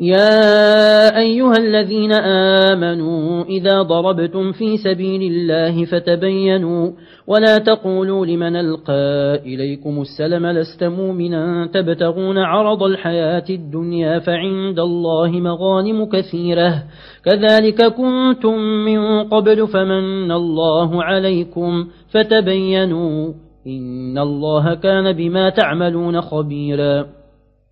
يا أيها الذين آمنوا إذا ضربتم في سبيل الله فتبينوا ولا تقولوا لمن ألقى إليكم السلم لست مؤمنا تبتغون عرض الحياة الدنيا فعند الله مغانم كثيرة كذلك كنتم من قبل فمن الله عليكم فتبينوا إن الله كان بما تعملون خبيراً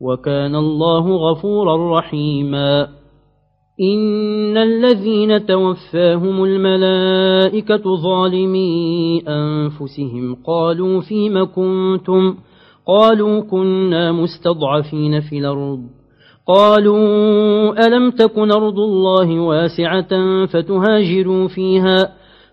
وكان الله غفورا رحيما. إن الذين توفاهم الملائكة ظالمي أنفسهم. قالوا فيم كنتم؟ قالوا كنا مستضعفين في الأرض. قالوا ألم تكن أرض الله واسعة فتهاجروا فيها؟